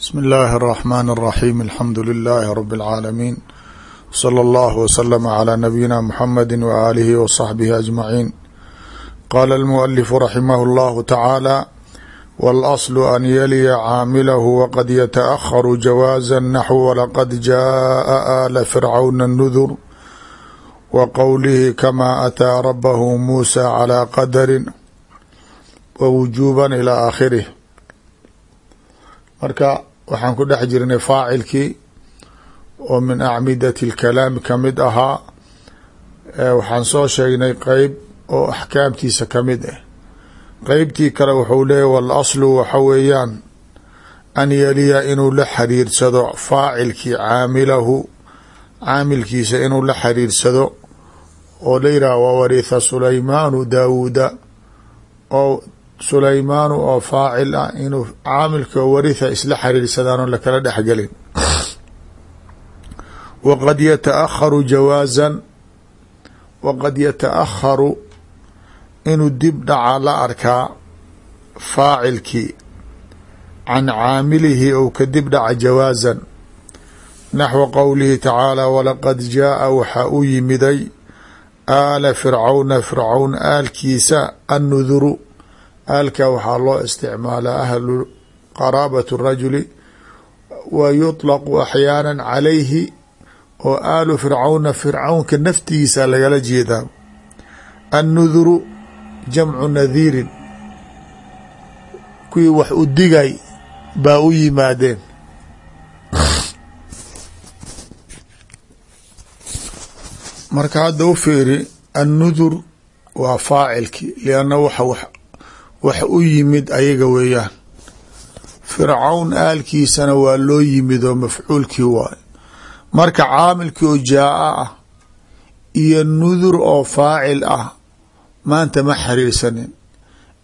bsm اllahi الرحmn الرaxيm alxamdu لilh rb العaalamiin slى اllah wslm عlى nabiyina mxamedi walihi wصaxbihi aجmaciin qala اlmualifu raximah اllahu tacaala wاlasl an yaliya caamilahu waqad yataأharu jawaaza naxw walaqad jaءa ala fircawna الnudur wa qowlihi kama ataa rabahu muusa calى qadari wa wujuba ilى aakhirih marka waxaan ku dhex jirnay faacilkii oo min acmidati اlkalaami ka mid ahaa waxaan soo sheegnay qeyb oo axkaamtiisa ka mid ah qeybtii kale wuxuu leeyahy walaslu waxa weeyaan an yaliya inuu la xiriirsado faacilkii caamilahu caamilkiisa inuu la xiriirsado oo la yidhaah wawaritha sulaymaanu daawuuda oo sulaymaanu oo faacil ah inuu caamilka waritha isla xiriirsadaan oo lakala dhexgelin waqad yataakharu jawaazan waqad yataakharu inuu dib dhaca la arkaa faacilkii. Can caamilihi ou ka dib dhaca jawaazan. Naxwa qowlihi tacaala walaqad jaaa waxaa u yimiday aala fircawna fircawn aalkiisa annuduru aalka waxaa loo isticmaalaa ahlu qaraabat rajuli wa yuطlaqu axyaana calayhi oo aalu fircawna fircawnka naftigiisa lagala jeedaa annuduru jamcu nadiirin kuwii wax u digay baa u yimaadeen. Marka hadda u fiiri annudur waa faacilkii lianna waxa wax u yimid ayaga weeyaan. Fircawn aalkiisana waa loo yimid oo mafcuulkii waay. Marka caamilkii oo jaa-a ah iyo nudur oo faacil ah maanta ma xiriirsanin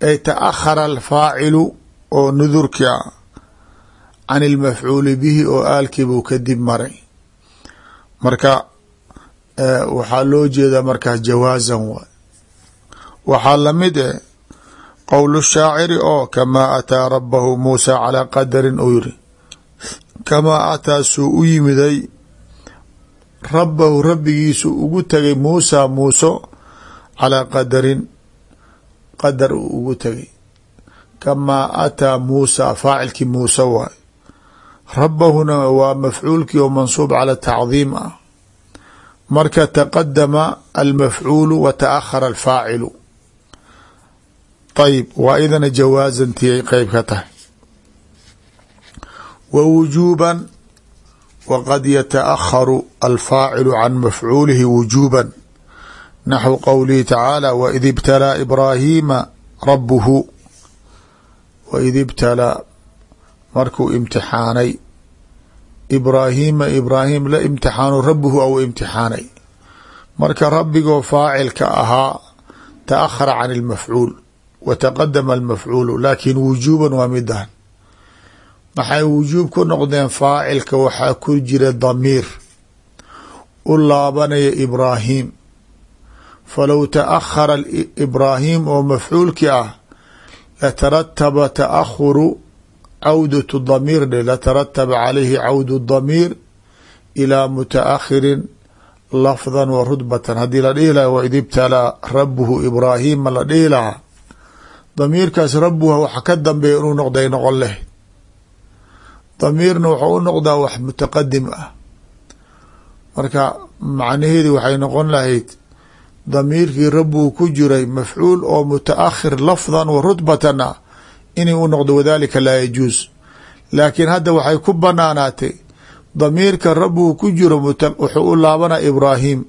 ay ta-akhara alfaacilu oo nudurkii ah can ilmafcuuli bihi oo aalkiibuu kadib maray. Marka waxaa loo jeedaa markaas jawaazan waay. Waxaa la mid eh qowl shaaciri oo kamaa ataa rabahu muusa calaa qadarin uu yiri kamaa ataa suu u yimiday rabahu rabbigiisu ugu tegay muusa muuso calaa qadarin qadar uu ugu tegay kamaa ataa muusa faacilkii muuse waay. Rabahuna waa mafcuulkii oo mansuub cala tacdiim ah. Marka taqadama almafcuulu wa taahara alfaacilu ayb waa idana jawaazantii ay qeyb ka tahay. Wa wujuuban waqad yataakharu alfaacilu can mafcuulihi wujuuban. Naxwu qowlihi tacaala waid ibtalaa ibraahiima rabuhu waid ibtalaa markuu imtixaanay ibraahiima ibraahim la imtixaanu rabuhu au imtixaanay. Marka rabbigoo faacilka ahaa taahara can ilmafcuul taqadama almafcuulu laakin wujuuban waa midahan maxay wujuub ku noqdeen faacilka waxaa ku jira damiir u laabanaya ibraahim falow taahara ibraahim oo mafcuulki ah latarataba taahuru cawdatu damiir dhe latarataba calayhi cawdu damiir ilaa mutaakhirin lafdan wa rudbatan haddii la dhihi laha waid ibtalaa rabuhu ibraahima la dhihi damiirkaas rabuha waxa ka dambeeya inuu noqday noqon leh. Damiirna wuxuu u noqdaa wax mutaqadim ah. Marka macnaheedi waxay noqon lahayd damiirkii rabuhu ku jiray mafcuul oo mutaakhir lafdan wa rutbatan ah inay u noqdo wadalika laa yajuus laakiin hadda waxay ku banaanaatay damiirka rabuhu ku jiro wuxuu u laabana ibraahim.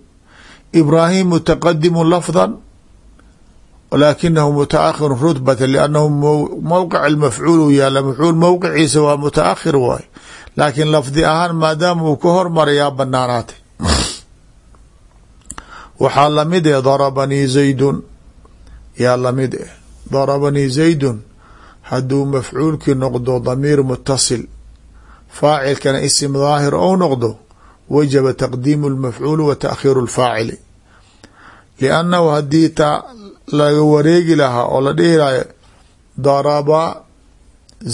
Ibraahim mutaqadimu lafdan laakinahu mutaakhiru rutbata liannahu mowqic almafcuul u yaalla mafcuul mowqiciisa waa mutaakhir waay laakiin lafdi ahaan maadaama uu ka hormaray yaa banaanaatay waxaa la mid eh darabanii zaydun yaa la mid eh darabanii zaydun hadduu mafcuulkii noqdo damiir mutasil faacilkana isim daahir ou noqdo wajaba taqdiimu lmafcuuli wa taakhiiru lfaacili liannahu haddii ta laga wareegi lahaa oo la dhihi lahayo daraba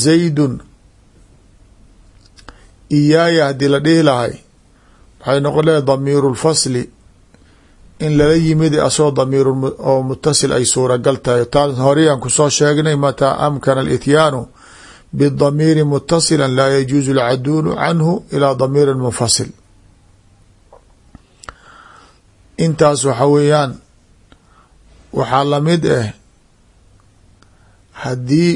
zaydun. Iyaaya haddii la dhihi lahay waxay noqon leedahay damiiru lfasli in lala yimid asoo damiir oo mutasil ay suuragal tahay. Taas horeyaan ku soo sheegnay mataa amkana alityaanu bidamiiri mutasila laa yajuuzu alcaduulu canhu ilaa damiirin munfasil. Intaas waxa weeyaan waxaa lamid ah haddii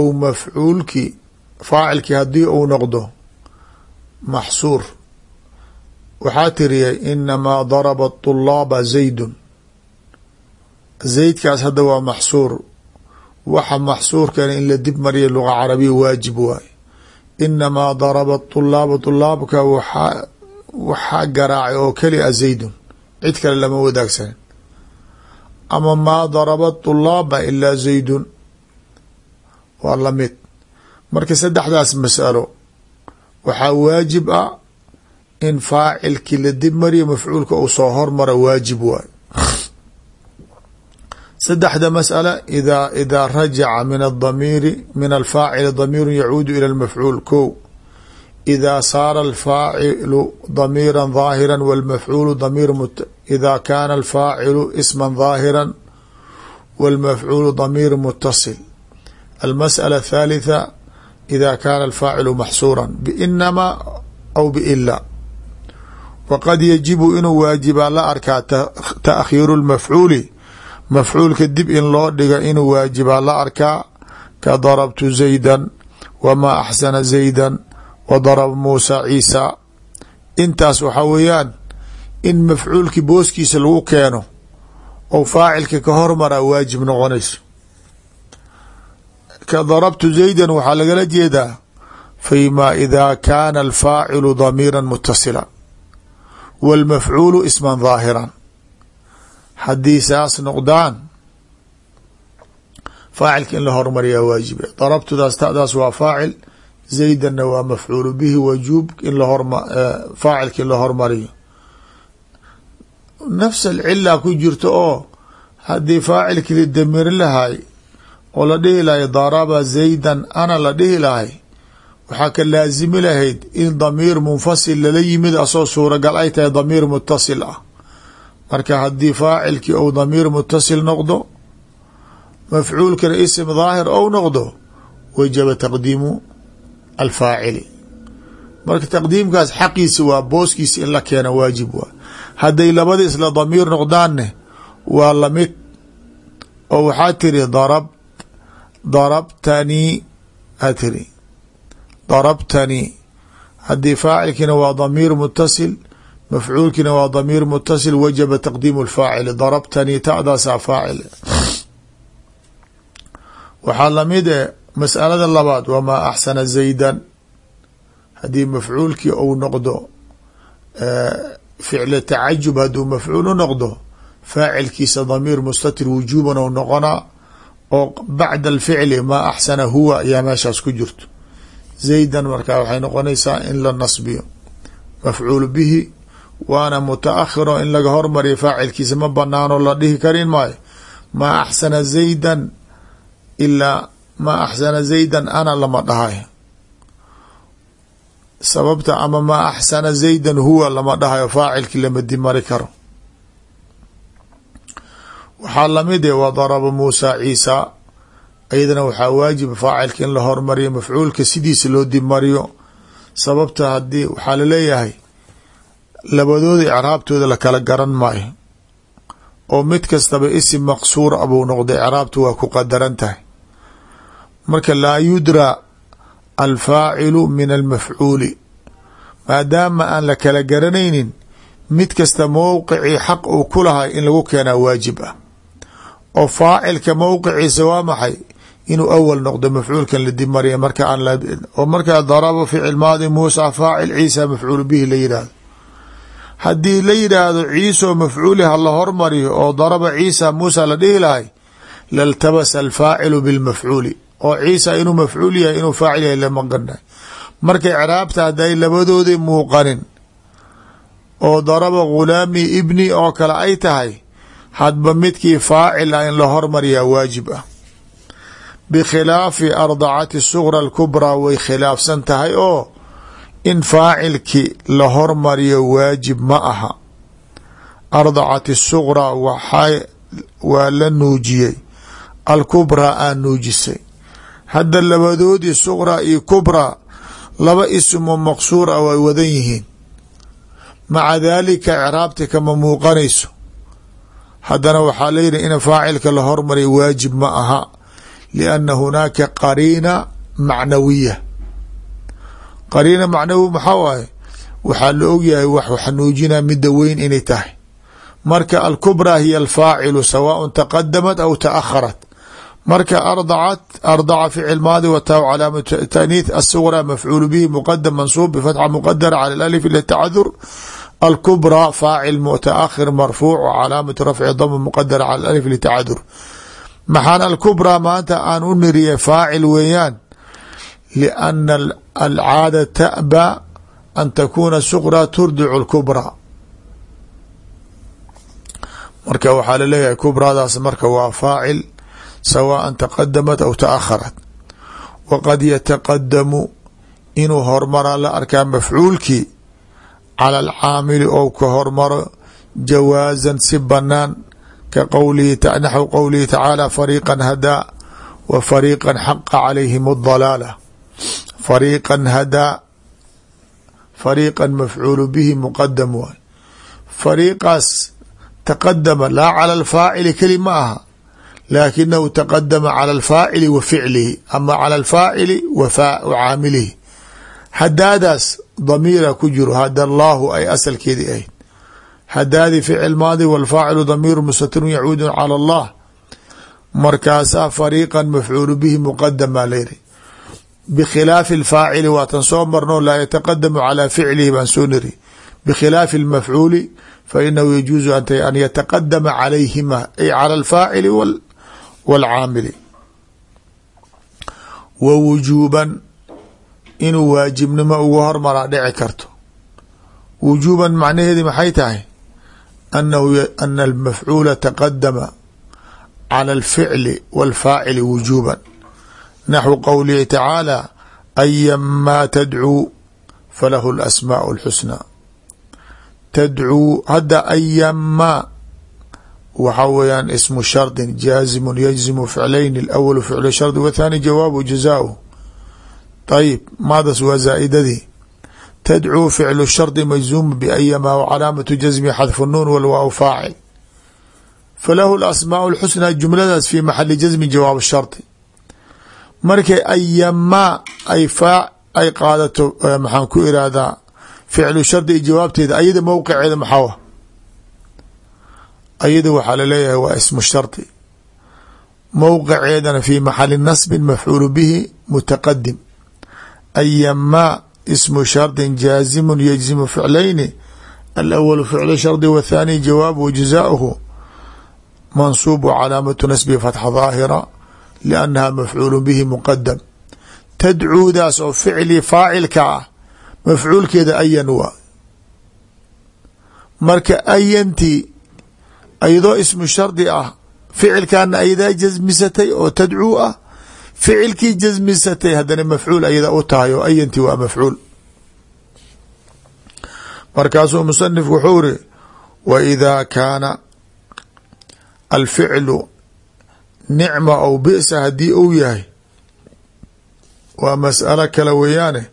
uu mafcuulkii faacilkii haddii uu noqdo maxsuur waxaa tiriyay inamaa daraba طulaaba zaydun zaydkaas hadda waa maxsuur waxa maxsuurkana in la dib mariya luga carabiya waajib waaye inamaa daraba طulaaba طulaabka waxaa waxaa garaacay oo keli a zaydun cid kale lama wadaagsanin ama maa daraba طulaaba ilaa zaydun waa lamid marka saddexdaas masalo waxaa waajib ah in faacilkii la dib mariyo mafcuulka uu soo hormara waajib waayo saddexda masأala ida idaa rajaca min adamiiri min alfaacili damiiru yacuudu ilى اlmafcuul ko ida saara alfaacilu damiira ظaahira wاlmafcuulu damiir ida kaana alfaacilu isman daahira walmafcuulu damiir mutasil almas'ala athaalitha ida kaana alfaacilu maxsuuran biinamaa aw biila waqad yajibu inuu waajibaa la arkaa taakhiiru lmafcuuli mafcuulka dib in loo dhiga inuu waajibaa la arkaa ka darabtu zaydan wamaa axsana zaydan wa daraba muusa ciisa intaas waxaa weeyaan in mafcuulkii booskiisa lagu keeno ou faacilka ka hormaraa waajib noqonayso. Ka darabtu zaydan waxaa lagala jeedaa fima ida kaana alfaacilu damiira mutasila wاlmafcuulu isma ظaahiran haddii saas noqdaan faacilka in la hormariyaa waajibe darabtudaas tadaas waa faacil zaydanna waa mafcuulu bihi wajuub in faacilka in la hormariyo nafs alcila ku jirto oo haddii faacilkii la damirin lahay oo la dhihi lahay daraba zaydan ana la dhihi lahay waxaa ka laazimi lahayd in damiir munfasil lala yimid asoo suuragal ay tahay damiir mutasil ah. Marka haddii faacilkii ou damiir mutasil noqdo mafcuulkana ism daahir ou noqdo wajaba taqdiimu alfaacili. Marka taqdiimkaas xaqiisa waa booskiisa in la keena waajib waa hadday labada isla damiir noqdaanne waa la mid oo waxaa tiri darab darabtanii aa tiri darabtanii haddii faacilkiina waa damiir mutasil mafcuulkiina waa damiir mutasil wajaba taqdiimu lfaacili darabtanii ta'daasaa faacil. Waxaa la mid e mas'alada labaad wamaa axsana zaydan. Haddii mafcuulkii ou noqdo ficla tacajub hadduu mafcuul u noqdo faacilkiisa damiir mustatir wujuuban ou noqonaa oo bacda alficli maa axsana huwa ayaa meeshaas ku jirto. Zaydan markaa waxay noqonaysaa in la nasbiyo mafcuul bihi waana mutaakhiro in laga hormariyo faacilkiisa. Ma banaano la dhihi karin maayo maa axsana zaydan ilaa maa axsana zaydan ana lama dhahayo sababta ama maa axsana zaydan huwa lama dhahayo faacilkii lama dimari karo. Waxaa la mid e wa daraba muusa ciisa iyadana waxaa waajib faacilka in la hormariyo mafcuulka sidiisa loo dibmariyo sababta haddii waxaa la leeyahay labadooda icraabtooda lakala garan maayo. Oo mid kastaba isim maqsuur a buu noqday icraabtu waa ku qadaran tahay. Marka laa yudraa alfaacilu min almafcuuli. Maadaama aan la kala garanaynin mid kasta mowqicii xaq uu ku lahay in lagu keenaa waajib ah. Oo faacilka mowqiciisa waa maxay? Inuu awal noqdo mafcuulkan la dib mariya marka aan oo markaa daraba ficil maadi muusa faacil ciisa mafcuul bihi la yidhaahdo haddii la yidhaahdo ciisoo mafcuuli ha la hormariyo oo daraba ciisa muusa la dhihi lahay laltabasa alfaacilu bilmafcuuli oo ciisa inuu mafcuul yahay inuu faacil yahay lama garnay marka icraabta hadday labadoodii muuqanin oo daraba ghulaami ibni oo kale ay tahay hadba midkii faacil ah in la hormariyaa waajib ah. Bikhilaafi ardacati sugra alkubraa way khilaafsan tahay oo in faacilkii la hormariyo waajib ma aha. Ardacat waxaa waa la nuujiyey. Alkubraa aa nuujisay hadda labadoodii suqraa iyo kubraa laba ismoo maqsuur ah way wadan yihiin. Maca daalika icraabti kama muuqanayso. Haddana waxaa layihi in faacilka la hormariya waajib ma aha lianna hunaaka qariina macnawiya. Qariina macnawi maxaa waaye? Waxaa la ogyahay wax xanuujina midda weyn inay tahay. Marka alkubraa hiya alfaacilu sawaaء taqadamat aw taakharat marka ardacat ardaca ficil maadi wataa calaamatu taaniith asugraa mafcuul bihi muqadam mansuub bifatxa muqadara cala alif litacadur alkubraa faacil mutaakhir marfuuc calaamatu rafci dama muqadara cala alif litacadur maxaan alkubraa maanta aan u niriyay faacil weeyaan? Lianna alcaada ta'ba an takuuna suqraa turdicu lkubraa marka waxaa la leeyahay kubraadaas marka waa faacil sawaaءa taqadamat aw taakharat waqad yataqadamu inuu hormaraa la arkaa mafcuulkii cala alcaamili ou ka hormaro jawaasan si banaan ka qowlihi naxw qowlihi tacaala fariiqan hadaa wa fariiqan xaqa calayhim اdalaala fariiqan hadaa fariiqan mafcuulu bihi muqadam waay fariiqaas taqadama laa cala alfaacili keli ma aha laakinahu taqadama cala alfaacili wa ficlihi ama cala alfaacili wa caamilihi hadaadaas damiira ku jiro hada allaahu ay asalkeedii ahayd hadaadii ficil maadi walfaacilu damiiru mustatirun yacuudu cala allah markaasaa fariiqan mafcuulu bihi muqadama layiri bikhilaafi alfaacili waatan soo marno laa yataqadamu calaa ficlihi baan soo niri bikhilaafi almafcuuli fainahu yajuuzu an yataqadama calayhima ay cala alfaacili wاlcaamili wa wujuuban inuu waajibnimo ugu hormaraa dhici karto wujuuban macnaheedi maxay tahay anahu ana almafcuula taqadama cala alficli wاlfaacili wujuuban naxwu qowlihi tacaala ayamaa tadcuu falahu اlasmaaء اlxusnى tadcuu hadda ayamaa waxaa weyaan ismu shardin jaazimun yajzimu ficlayn اlawl ficlu shardi wthaani jawaabu jazaahu ayib maadas waa zaaidadii. Tadcuu ficlu shardi majzuum biayamaa wcalaamatu jazmi xadfu nuun walwaaw faacil. Falahu asmaau xusnaa jumladaas fi maxali jazmi jawaab shardi. Markay ayamaa ay faac ay qaadato eh, maxaan ku irahdaa ficlu shardi i jawaabteeda ayada mowqiceeda maxawa ayada waxaa la leeyahay waa ismu shardi mowqiceedana fi maxali nasbin mafcuulu bihi mutaqadim ayamaa ismu shardin jaazimu yajzimu ficlayni alawalu ficlu shardi wathani jawaab wajazaauhu mansuub calaamatu nasbi fatxa daahira liannaha mafcuulu bihi muqadam tadcuudaas oo ficli faacilka ah mafcuulkeeda ayan waa. Marka ayantii ayadoo ismu shardi ah. Ficilkaana ayadaa jasmisatay oo tadcuu ah. Ficilkii jasmisatay haddana mafcuul ayada u tahay oo ayantii waa mafcuul. Markaasuu musanif wuxuu iri wa idaa kaana alficlu nicma aw bisa haddii uu yahay waa mas'alo kale weeyaane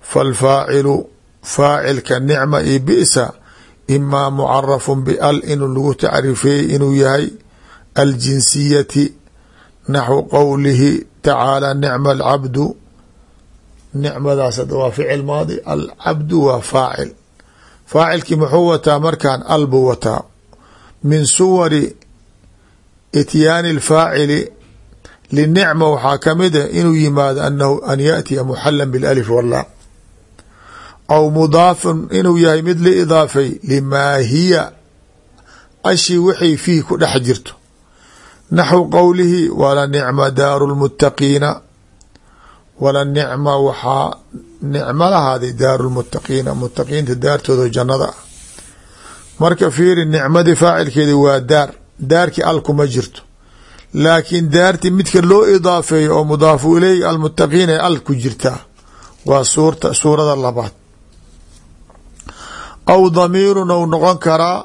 falfaacilu faacilka nicma iyo bisa imaa mucarafu bial inuu lagu tacrifeeyey inuu yahay aljinsiyati naxwu qowlihi tacaala nicma alcabdu nicmadaas hadda waa ficil maadi alcabdu waa faacil. Faacilkii muxuu wataa markaan al buu wataa. Min suwari ityaani alfaacili linicma waxaa ka mid a inuu yimaado anahu an yaatiya muxalan bilalif walaam aw mudaafun inuu yahay mid la idaafay limaa hiya ashii waxay fiih ku dhex jirto naxwu qowlihi wala nicma daaru lmuttaqiina wala nicma waxaa nicmo lahaaday daaru lmuttaqiina mutaqiinta daartooda jannada ah marka fiiri nicmadii faacilkeedi waa daar daarkii al kuma jirto laakiin daarti midka loo idaafeeyo oo mudaafu ileyh almuttaqiin ay al ku jirtaa waa suurta suurada labaad aw damiirun ou noqon karaa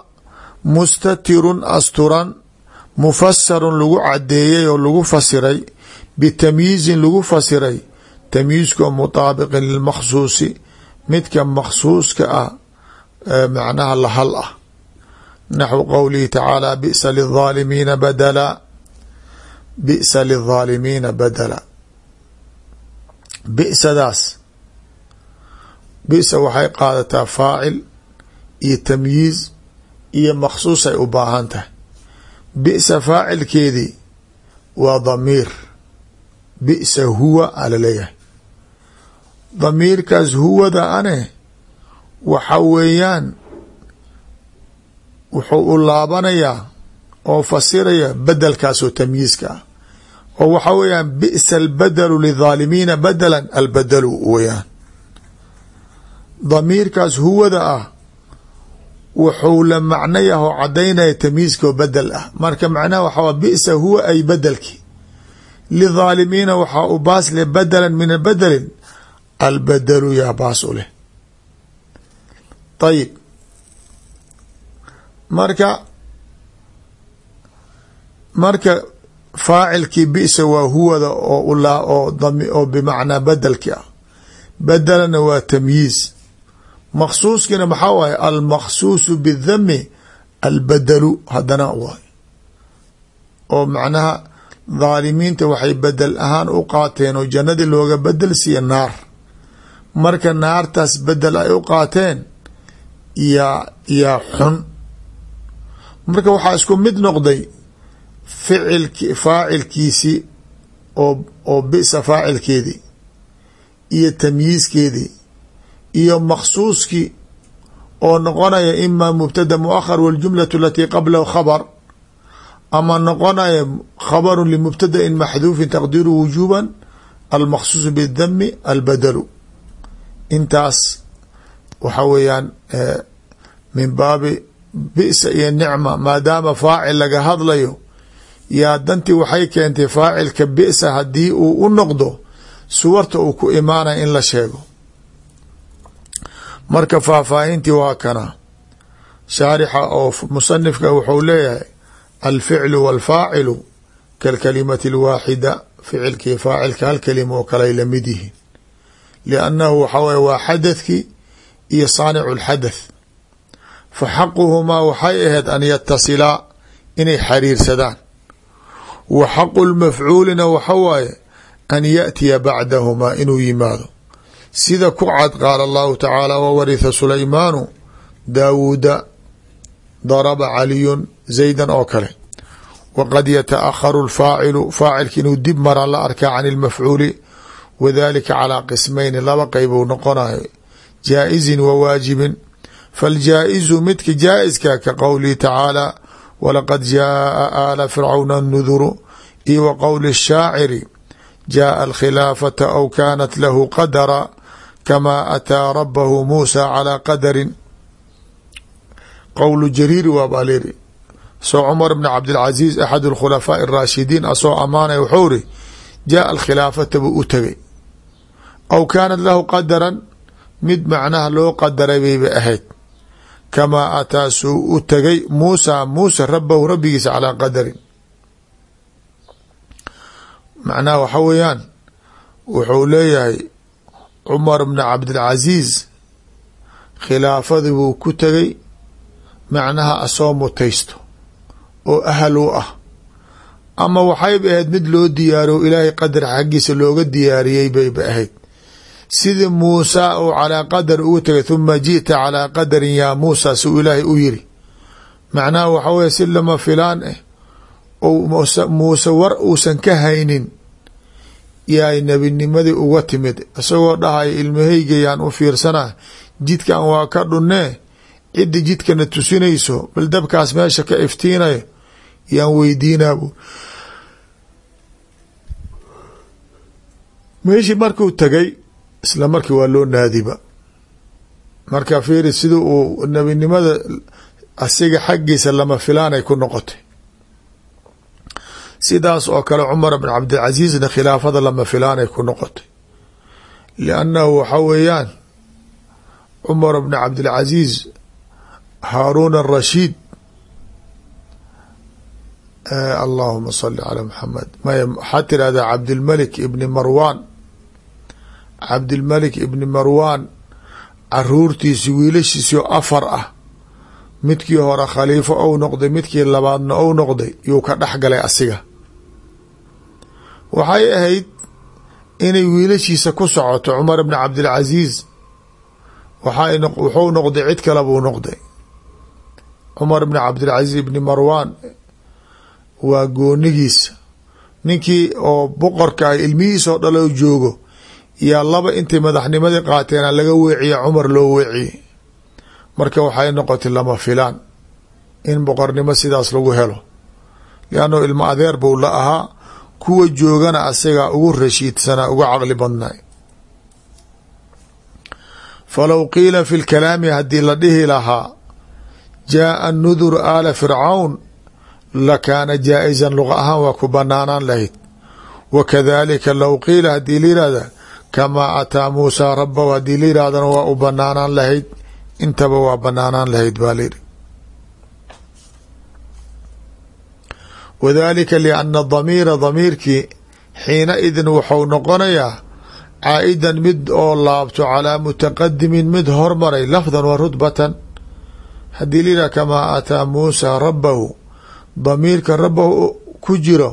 mustatirun asturan mufasarun lagu cadeeyey oo lagu fasiray bitamyiizin lagu fasiray tamyiizkoo mutaabiqin lilmakhsuusi midka makhsuuska ah macnaha lahal ah naxwu qowlihi tacaala bisa lilaalimiina badala bisa lilaalimiina badala bisadaas bisa waxay qaadataa faacil iyo tamyiiz iyo makhsuus ay u baahan tahay. Bisa faacilkeedii waa damiir. Bisa huwa ala leeyahay. Damiirkaas huwada ane waxa weeyaan wuxuu u laabanayaa oo fasiraya bedelkaasoo tamyiizka ah. Oo waxa weeyaan bisa albadalu lidaalimiina badalan albadalu weyaan damiirkaas huwada ah wuxuu la macno yaho cadaynaya tamyiizkao bedel ah. Marka macnaha waxaa bisa huwa ay bedelki lidaalimiina waxaa u baas leh badalan min badelin albadalu yaa baas u leh. Ayib marka marka faacilkii bisa waa huwada oo oo bimacnaa bedelki ah. Bedelana waa tamyiiz maksuuskiina maxaa waaye almaksuusu bidami albadalu hadana waay oo macnaha dhaalimiinta waxay bedel ahaan u qaateen oo jannadii looga bedel siiya naar marka naartaas bedel ay u qaateen yaa yaa xun marka waxaa isku mid noqday ficilki faacilkiisii oo oo bisa faacilkeedii iyo tamyiizkeedii iyo maksuuskii oo noqonaya ima mubtada muahar waljumlatu alatii qablahu khabr ama noqonaya khabaru limubtadain maxduufin taqdiiru wujuban almaksuusu bidami albadalu intaas waxa weeyaan min baabi bisa iyo nicma maadaama faacil laga hadlayo yaa dantii waxay keentay faacilka bisa haddii uu u noqdo suwarta uu ku imaanaya in la sheego marka faahfaahintii waa kana. Shaarixa oo musanifka wuxuu leeyahay alficlu walfaacilu kalkalimati alwaaxida ficilkii faacilka hal kelima oo kale ay la mid yihiin. Liannahu waxa weye waa xadathkii iyo saanicu lxadath fa xaquhumaa waxay ahayd an yatasilaa inay xariirsadaan. Wa xaqu lmafcuulina waxa waaye an yaأtiya bacdahumaa inuu yimaado sida ku cad qaala allahu tacaala wawaritha sulaymaanu daawuuda daraba caliyun zaydan oo kale. Waqad yataakharu lfaacilu faacilka inuu dib mara la arkaa can ilmafcuuli wadalika calaa qismayni laba qeybuu noqonayo jaa-izin wa waajibin. Faljaa-izu midka jaa-iska ka qowlihi tacaala walaqad jaaa aala fircawna nuduru iyo wa qowli shaaciri jaaa alkhilaafata aw kaanat lahu qadara kama ataa rabahu muusa calaa qadarin qowlu jariiri waa baa layiri soo cumar bn cabdilcaziiz axad alkhulafaaءi araashidiin asoo amaanay wuxuu iri jaaa alkhilaafata buu u tegay aw kaanat lahu qadaran mid macnaha loo qadaray bayba ahayd kamaa ataa suu u tegay muusa muusa rabahu rabbigiisa calaa qadarin macnaha waxa weeyaan wuxuu leeyahay cumar bna cabdilcaziiz khilaafadii buu ku tegay macnaha asoo mutaysto oo ahal u ah. Ama waxayba ahayd mid loo diyaariyo ilaahay qadar xaggiisa looga diyaariyey bayba ahayd. Sidii muusa uu calaa qadar ugu tegay huma ji'ta calaa qadarin yaa muusa siuu ilaahay u yiri macnaha waxa weye si lama filaan ah ou muuse war uusan ka haynin yaay nebinimadii uga timid. Isagoo dhahaya ilmahaygayaan u fiirsanaa jidkan waa ka dhunnee ciddi jidkana tusinayso bal dabkaas meesha ka iftiinayo yaan weydiinaabu. Meeshii markuu tagay isla markii waa loo naadiba. Marka fiiri sida uu nebinimada asiga xaggiisa lama filaanay ku noqotay sidaas oo kale cumar bn cabdilcasiizna khilaafada lama filaanay ku noqotay. Liannahu waxa weeyaan cumar bn cabdilcasiiz haaruun arashiid allahuma sali calaa maxamed maya waxaad tirahdaa cabdilmalik ibni marwaan. Cabdilmalik ibni marwaan caruurtiisi wiilashiisii oo afar ah midkii hore khaliifo ou noqday midkii labaadna ou noqday yuu ka dhex galay asiga waxay ahayd inay wiilashiisa ku socoto cumar ibni cabdilcasiis. Wuxuu noqday cid kale buu noqday. Cumar ibni cabdilcasiis ibni marwaan waa goonigiisa ninkii oo boqorka ah ilmihiisoo dhalo joogo yaa laba intay madaxnimadii qaateena laga weeciye cumar loo weeciyey. Marka waxay noqotay lama filaan in boqornimo sidaas lagu helo. Liannu ilmo adeer buu la ahaa kuwa joogana asagaa ugu rashiidsanaa uga caqli badnay. Falow qiila fi lkalaami haddii la dhihi lahaa jaaa nudur aala fircawn lakaana jaa-izan luqa ahaan waa ku banaanaan lahayd. Wa kadalika low qiila haddii la yihahda kamaa ataa muusaa rabahu haddii la yidhahdana waa u banaanaan lahayd intaba waa banaanaan lahayd baa layidhi wadalika lianna damiira damiirkii xiina idin wuxuu noqonayaa caa-idan mid oo laabto calaa mutaqadimin mid hormaray lafdan wa rutbatan haddii yidhahda kamaa ataa muusaa rabahu damiirka rabahu ku jiro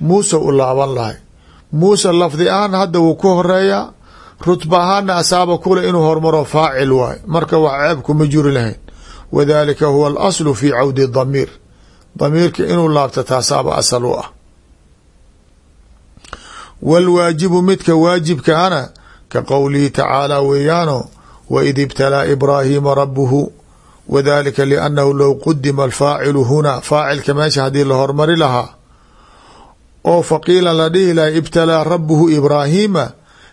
muuse u laaban lahay. Muuse lafdi ahaan hadda wuu ku horeeyaa rutba ahaana asaaba kule inuu hormaro faacil waay. Marka wax ceeb kuma juri lahayn. Wadalika huwa alaslu fi cawdi damiir damiirka inuu laabto taasaaba asal u ah. Wاlwaajibu midka waajibka ana ka qowlihi tacaala weeyaano waid ibtalaa ibraahiima rabuhu wadalika liannahu low qudima alfaacilu hunaa faacilka meesha haddii la hormari lahaa oo faqiila la dhihi lahay ibtalaa rabuhu ibraahiima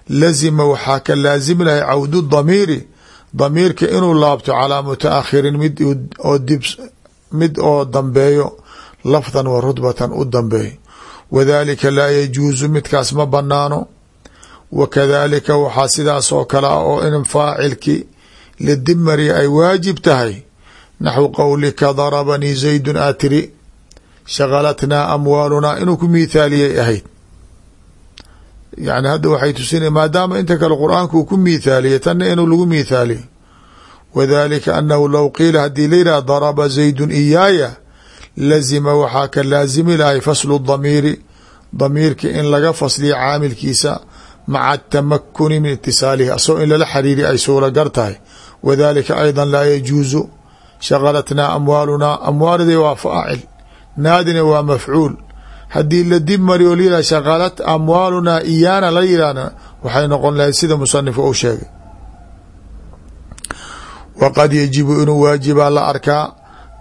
lazima waxaa ka laazimi lahay cawdu damiiri damiirka inuu laabto calaa mutaakhirin mid oo dib mid oo dambeeyo lafdan wa rutbatan u dambeeyo wadalika laa yajuusu midkaas ma banaano wa kadalika waxaa sidaas oo kale ah oo in faacilki mariya ay waajib tahay. Naxwu qowlika darabanii zaydun aa tiri shagalatnaa amwaalunaa inuu ku miithaaliyay ahayd. Yani hadda waxay tusina maadaama inta kale qur'aanka uu ku miithaaliyay tanna inuu lagu miithaaliyo wadalika anahu low qiila haddii la yidhah daraba zaydun iyaaya lazima waxaa ka laazimi lahay faslu damiiri damiirka in laga fasliya caamilkiisa maca atamakuni min itisaalihi asagoo in lala xariiri ay suuragar tahay wadalika ayda laa yajuusu shagalatnaa amwaalunaa amwaalidii waa faacil naadina waa mafcuul haddii la dib mari oo layihah shagalat amwaalunaa iyaana la waxay noqon lahayd sida musanifka u sheegay waqad yajibu inuu waajibaa la arkaa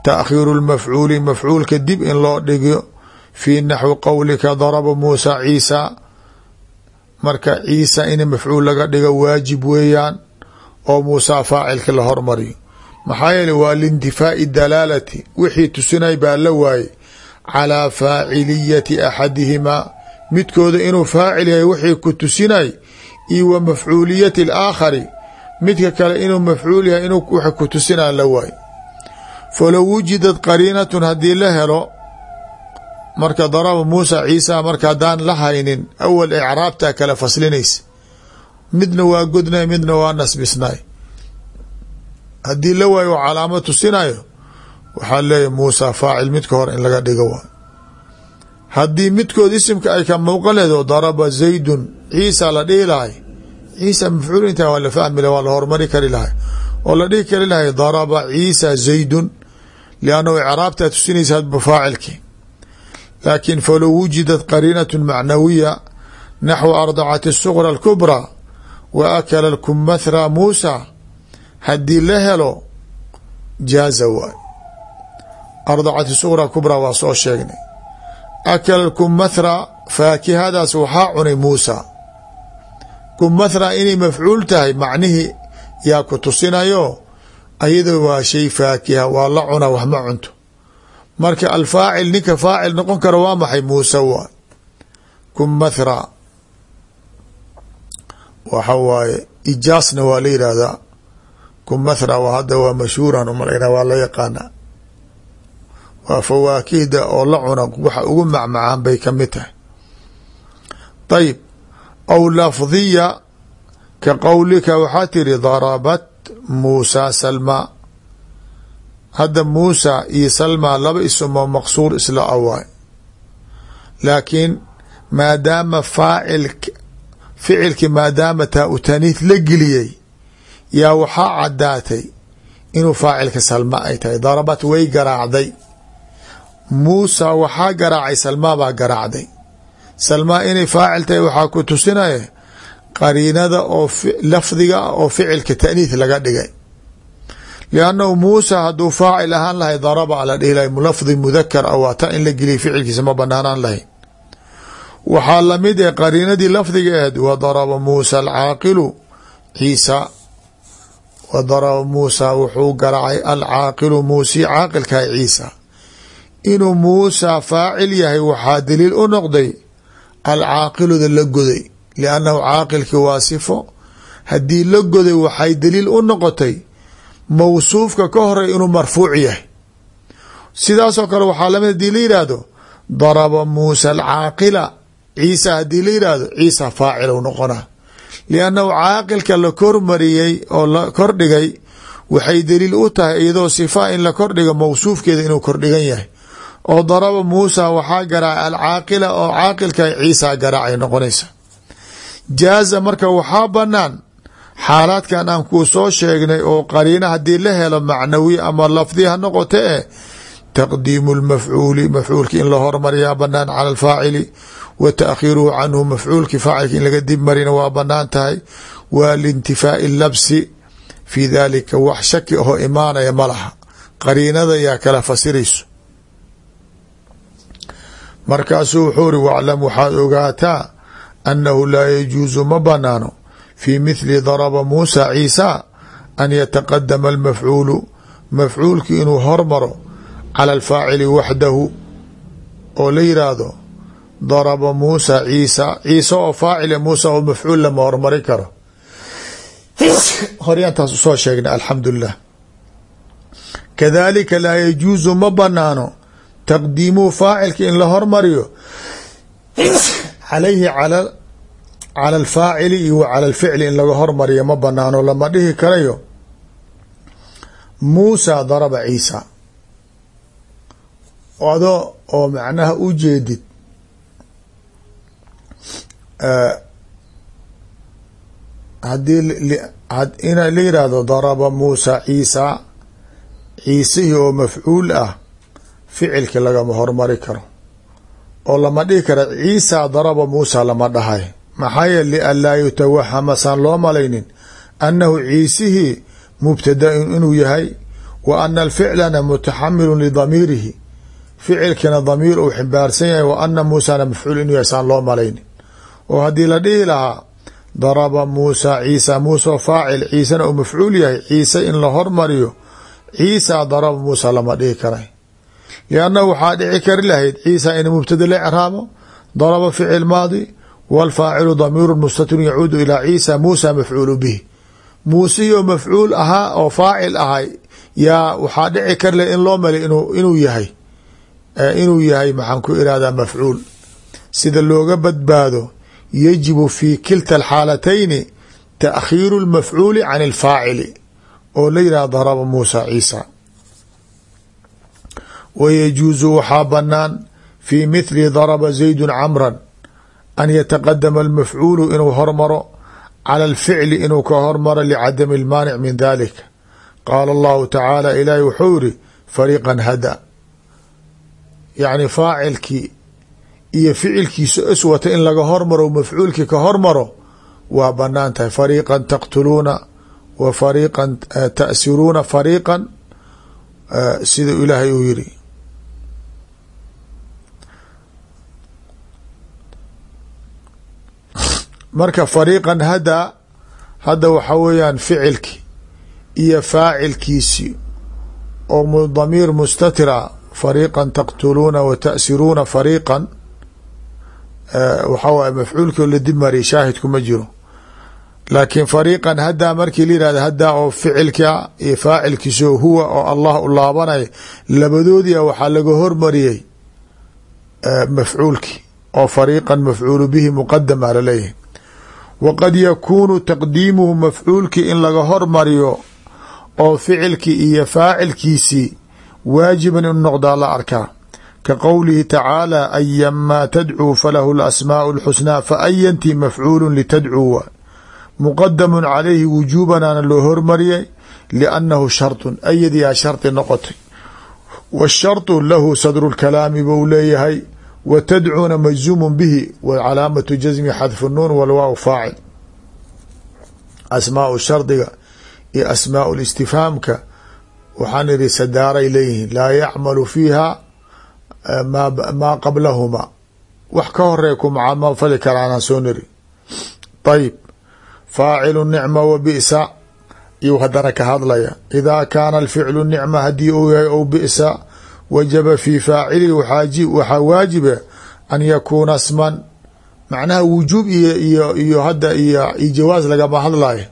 taakhiiru lmafcuuli mafcuulka dib in loo dhigo fii naxwi qowlika daraba muusa ciisa marka ciisa in mafcuul laga dhigo waajib weeyaan oo muusa faacilka la hormariyo maxaa yeele waa liintifaa'i dalaalati wixii tusinay baa la waayey calaa faaciliyati axadihimaa midkooda inuu faacil yahay wixii ku tusinay iyo wa mafcuuliyati alaakhari midka kale inuu mafcuul yahay inuu wixii ku tusinaa la waayey falow wujidad qariinatun haddii la helo marka daraba muusa ciisa marka haddaan la haynin awal icraabtaa kala faslinaysa. Midna waa godnay midna waa nasbisnay. Haddii la waayo calaamo tusinayo waxaa leeyahy muusa faacil midka hore in laga dhigo waay haddii midkood isimka ay ka oo daraba zaydun ciisa la dhihi ciisa mafcuul intaa waa la fahmi waa la hormari kari lahay. Oo la dhihi kari lahay daraba ciisa zaydun liannahu icraabtaa tusinaysa hadba faacilkii. Laakiin falow wujidat qariinatu macnawiya naxwu ardacati suqra alkubraa wa akala lkumathra muusa. Haddii la helo jaaza waay. Ardacati suqra kubraa waa soo sheegnay. Akala kumathra faakihadaas waxaa cunay muusa kumathra inay mafcuul tahay macnihii yaa ku tusinayo ayada waa shay faakiha waa la cuna wax ma cunto. Marka alfaacil ninka faacil noqon kara waa maxay? Muuse waay kumathra waxa waaye ijaasna waa la yidhaahdaa kumathra hadda waa mashhuuran umalayna waa la yaqaana waa fawaakihda oo la cuna waxa ugu macmacaan bay ka mid tahay. Ayib aw lafdiya ka qowlika waxaa tiri darabat muusa salma hadda muusa iyo salma laba isumo maqsuur isla awaay laakiin maadaama faacil ficilki maadaama taa u taniith la geliyey yaa waxaa caddaatay inuu faacilka salma ay tahay darabat way garaacday muusa waxaa garaacay salmaa baa garaacday salmaa inay faacil tahay waxaa ku tusinaya qariinada oo lafdiga ah oo ficilka ta'niith laga dhigay. Liannahu muusa hadduu faacil ahaan lahay daraba ala dhihi lahay lafdi mudakar a waa ta in la geliyay ficilkiisa ma banaanaan lahayn. Waxaa la mid eh qariinadii lafdiga aheed wa daraba muusa alcaaqilu ciisa. Wa daraba muusa wuxuu garaacay alcaaqilu muusii caaqilkaha ciisa. Inuu muusa faacil yahay waxaa daliil u noqday alcaaqiluda la goday liannahu caaqilkii waa sifo haddii la goday waxay daliil u noqotay mawsuufka ka horay inuu marfuuc yahay. Sidaasoo kale waxaa la mid haddii la yidhaahdo daraba muusa alcaaqila ciisa haddii la yidhaahdo ciisa faacil noqona liannahu caaqilka la kormariyey oo la kordhigay waxay daliil u tahay iyadoo sifaa in la kordhigo mawsuufkeeda inuu kordhigan yahay oo daraba muusa waxaa garaacay alcaaqila oo caaqilka ciisa garaacay noqonaysa. Jaaza marka waxaa banaan xaalaadkan aan kuu soo sheegnay oo qariina haddii la helo macnawi ama lafdi ha noqote eh taqdiimu lmafcuuli mafcuulki in la hormariyaa banaan cala alfaacili wa taakhiiruhu canhu mafcuulki faacilka in laga dib marina waa bannaan tahay waa liintifaai labsi fi dalika wax shaki ahoo imaanaya ma laha. Qariinada yaa kala fasirayso markaasuu wuxuu ri waclam waxaad ogaataa annahu laa yajuusu ma banaano fi mithli daraba muusa ciisa an yataqadama almafcuulu. Mafcuulki inuu hormaro cala alfaacili waxdahu oo la yiraahdo daraba muusa ciisa. Ciise oo faacile muusa oo mafcuul lama hormari karo. Horyaantaas u soo sheegnay alxamdulilah kadalika laa yajuusu ma banaano taqdiimuhu faacilka in la hormariyo calayhi cala alfaacili iyo wa cala alficli in laga hormariyo ma banaano lama dhihi karayo. Muusa daraba ciisa. Adoo oo macnaha u jeedid haddii in la yihahdo daraba muusa ciisa ciisihii oo mafcuul ah ficilki lagama hormari karo. Oo lama dhihi kara ciisa daraba muusa lama dhahay. Maxaa yeele lian laa yutawahama saan loo malaynin. Annahu ciisihii mubtadaun inuu yahay wa ana alficlana mutaxamilu lidamiirihi. Ficilkina damiir uu xibaarsan yahay wa ana muusana mafcuul inuu yahay saan loo malaynin. Oo haddii la dhihi lahaa daraba muusa ciisa muusa faacil ciisena uu mafcuul yahay ciise in la hormariyo ciisa daraba muusa lama dhihi karay lanna waxaa dhici kari lahayd ciisa in mubtada la ecraabo daraba ficil maadi walfaacilu damiiru mustatinu yacuudu ilaa ciisa muusa mafcuulu bihi. Muusiyo mafcuul ahaa oo faacil ahay yaa waxaa dhici kari lahayd in loo malay inuu yahay inuu yahay maxaan ku irahdaa mafcuul. Sida looga badbaado yajibu fi kilta alxaalatayni taakhiiru lmafcuuli can alfaacili oo la yihah daraba muusa ciisa wa yajuusu waxaa banaan fi mithli daraba zaydu camra an yataqadama almafcuulu inuu hormaro cala alficli inuu ka hormaro licadami اlmaanic min dalika qaala allahu tacaala ilaahi wuxuu yiri fariiqan hada yacni faacilkii iyo ficilkiisa iswata in laga hormaro mafcuulkii ka hormaro waa bannaan tahay fariiqan taqtuluuna wa fariiqan ta'siruuna fariiqan sida ilaahay uu yiri marka fariiqan hadaa hadda waxa weeyaan ficilki iyo faacilkiisi oo damiir mustatira fariiqan taqtuluuna wa ta'siruuna fariiqan waxaa waay mafcuulkii la dib mariya shaahidku jiro. Laakiin fariiqan haddaa markii la yihahdo haddaa oo ficilka iyo faacilkiisoo huwa oo allah u laabanaya labadoodia waxaa laga hormariyey mafcuulki oo fariiqan mafcuulu bihi muqadama la leeyahay waqad yakuunu taqdiimuhu mafcuulkii in laga hormariyo oo ficilkii iyo faacilkiisii waajiban in noqdaa la arkaa ka qowlihi tacaala ayamaa tadcuu falahu alasmaau alxusnaa faayantii mafcuulun litadcuuwa muqadamun calayhi wujuubanaana loo hormariyay liannahu shardun ayadiyaa shardi noqotay washardu lahu sadru lkalaami buu leeyahay wa tadcuuna majzuumu bihi wa calaamatu jasmi xadfu nuun walwaaw faacil. Asmaau shardiga iyo asmaau listifhaamka waxaan ihi sadaaray leeyihiin laa yacmalu fiiha maa qablahuma wax ka horey ku macamal fali karaanaan soo niri. Ayib faacilu nicma wa bi'sa iyuu haddana ka hadlaya idaa kaana alficlu nicma haddii uu yahay ou bi'sa wajaba fii faacilihi waxaa waajiba an yakuuna sman macnaha wujuub iyo iyo hadda iyo jawaas lagama hadlayo.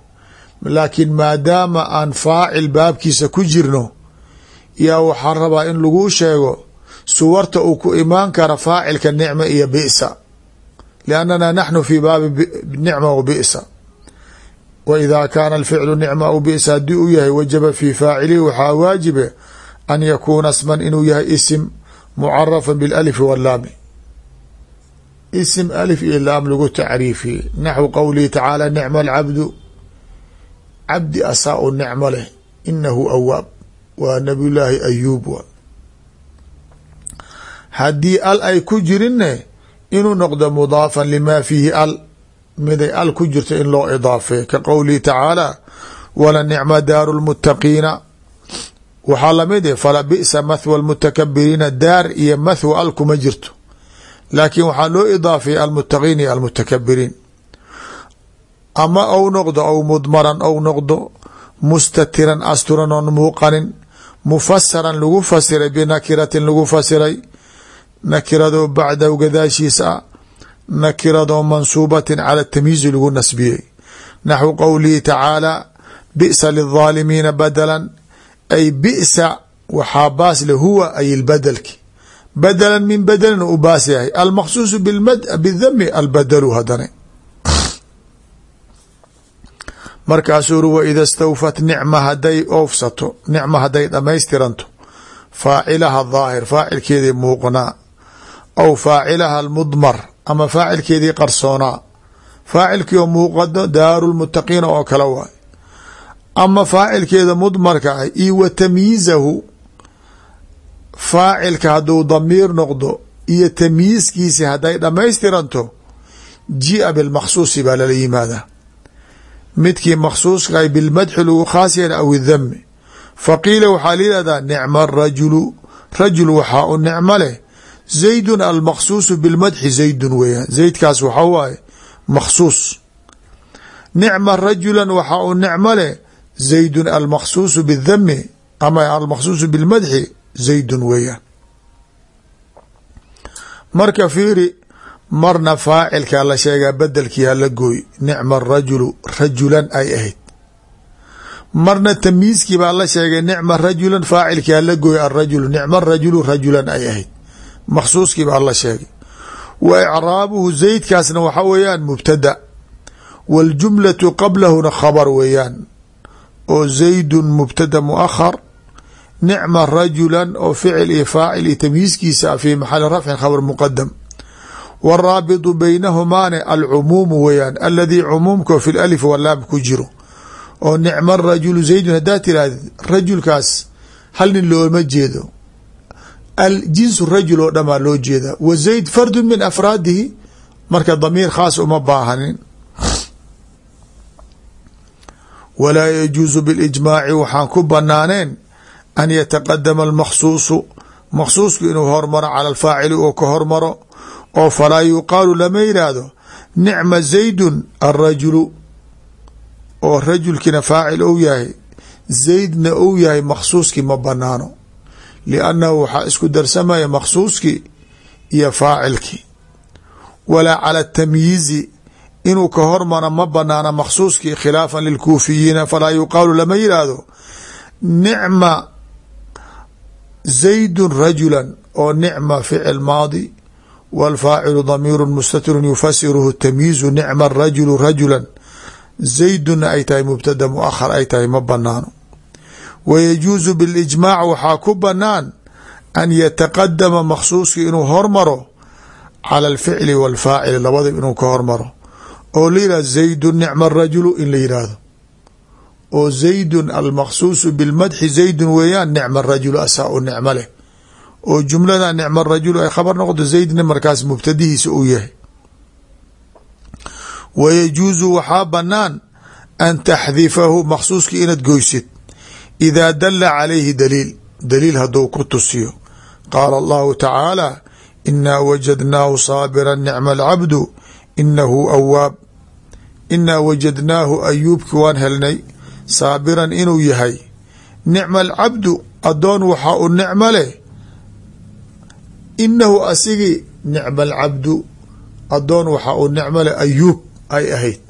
Laakiin maadaama aan faacil baabkiisa ku jirno yaa waxaa rabaa in laguu sheego suwarta uu ku imaan kara faacilka nicma iyo bi'sa. Liannana naxnu fii baabi nicma wa bi'sa. Wa idaa kaana alficlu nicma aw bi'sa haddii uu yahay wajaba fii faacilihi waxaa waajibe an yakuuna sman inuu yahay isim mucarafa bilalifi wallaami isim alif iyo laam lagu tacriifiyey naxwu qowlihi tacaala nicma alcabdu cabdi asaa u nicmo leh inahu awaab waa nabiy llaahi ayuub wa haddii al ay ku jirinne inuu noqdo mudaafan limaa fiihi al miday al ku jirto in loo idaafeey ka qowlihi tacaala wala nicma daaru lmuttaqiina waxaa la mid eh fala bi'sa mathwa almutakabiriina daar iyo mathwa al kuma jirto. Laakiin waxaa loo idaafeeyey almuttaqiin iyo almutakabiriin ama ou noqdo ou mudmaran ou noqdo mustatiran asturan oon muuqanin mufasaran lagu fasiray binakiratin lagu fasiray nakiradoo bacdahu gadaashiisa ah nakiradoo mansuubatin cala tamyiizi lagu nasbiyey. Naxwu qowlihi tacaala bi'sa lilظaalimiina badalan ay bi'sa waxaa baas le huwa ay ilbadelki badalan min badelin u baas yahay almaqsuusu bidami albadalu hadane markaasuu uri waida stawfat nicma haday oofsato nicma hadday dhamaystiranto faacilaha daahir faacilkeedii muuqnaa aw faacilaha almudmar ama faacilkeedii qarsoonaa faacilkii oo muuqado daaru lmuttaqiina oo kale waay ama faacilkeeda mudmarka ah io wa tamyiizahu faacilka hadduu damiir noqdo iyo tamyiiskiisi hadday dhamaystiranto jia bilmaksuusi baa lala yimaadaa. Midkii maksuuskaay bilmadxi lagu khaas yahan aw idami faqiila waxaa layihahdaa nicma rajulu. Rajul waxaa u nicmo leh zaydun almaqsuusu bilmadxi zaydun weeyaan. Zaydkaas waxaa waaye maksuus nicma rajulan waxaa u nicmo leh zaydun almaqsuusu bidami ama almaqsuusu bilmadxi zaydun weeyaan. Marka fiiri marna faacilkaa la sheegaa bedelkii hala gooy nicma rajulu rajulan ay ahayd. Marna tamyiiskii baa la sheegay nicma rajulan faacilkii hala gooy arajulu nicma rajulu rajulan ay ahayd. Maksuuskii baa la sheegay. Wa icraabuhu zaydkaasna waxa weeyaan mubtada. Waاljumlatu qablahuna khabar weeyaan oo zaydun mubtada muahar nicma rajulan oo ficil iyo faacil iyo tamyiiskiisa fi maxali rafcin khabar muqadam wاraabiطu baynahumaane alcumuumu weeyaan aladii cumuumka fi lalif walaam ku jiro. Oo nicma rajulu zaydun haddaa tirahdid rajulkaas hal nin looma jeedo. Jinsu rajul oo dhamaa loo jeeda. Wa zayd fardu min afraadihi marka damiir khaas uma baahanin walaa yajuusu bilijmaaci waxaan ku banaaneen an yataqadama almaksuusu maksuusku inuu hormaro cala alfaacili oo ka hormaro oo falaa yuqaalu lama yidhaahdo nicma zaydun alrajulu oo rajulkiina faacil ou yahay zaydna ou yahay maksuuskii ma banaano liannahu waxaa isku darsamaya maksuuskii iyo faacilkii. Walaa cala tamyiizi inuu ka hormara ma banaana maksuuskii khilaafan lilkuufiyiina falaa yuqaalu lama yidhaahdo nicma zaydun rajulan oo nicma ficil maadi wاlfaacilu damiiru mustatirun yufasiruhu tamyiizu nicma rajulu rajulan zayduna ay tahay mubtada muahar ay tahay ma banaano wayajuusu biاlijmaac waxaa ku banaan an yataqadama maksuuskii inuu hormaro cala alficli wاlfaacili labadaba inuu ka hormaro oo la yihahdo zaydun nicma rajulu in la yidhaahdo. oo zaydun almaqsuusu bilmadxi zaydun weeyaan nicma rajulu asaa u nicmo leh. oo jumlada nicma rajulu ay khabar noqdo zaydna markaas mubtadihiisa uu yahay. wa yajuusu waxaa banaan an taxdifahu maksuuskii inaad goysid idaa dala calayhi daliil. daliil hadduu ku tusiyo. qaala allahu tacaala inaa wajadnaahu saabira nicma alcabdu inahu awaab inaa wajadnaahu ayuubki waan helnay saabiran inuu yahay nicma alcabdu adoon waxaa u nicmo leh inahu asigii nicma alcabdu adoon waxaa uu nicmo leh ayuub ay ahayd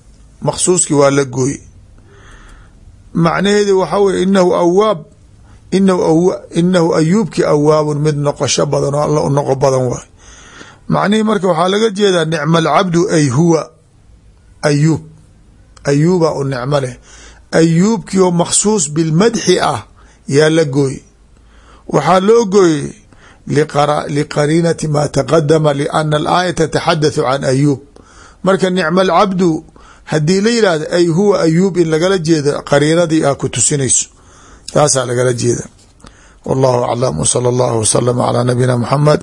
maksuuskii waa la gooye macnaheedu waxaa weye inahu awaab inahu ayuubki awaabun mid noqosho badan oo alla u noqo badan waay macnihii marka waxaa laga jeedaa nicma alcabdu ay huwa. Ayuub. Ayuuba u nicmo leh. Ayuubkii oo maksuus bilmadxi ah yaa la gooye waxaa loo gooyey liqariinati maa taqadama liana alaayata taxadathu can ayuub. Marka nicma alcabdu haddii la yidhahdo ay huwa ayuub in lagala jeeda qariinadii ah ku tusinayso. Taasaa lagala jeeda. Wallahu aclam wsala allahu wasalama calaa nabiyina muxamed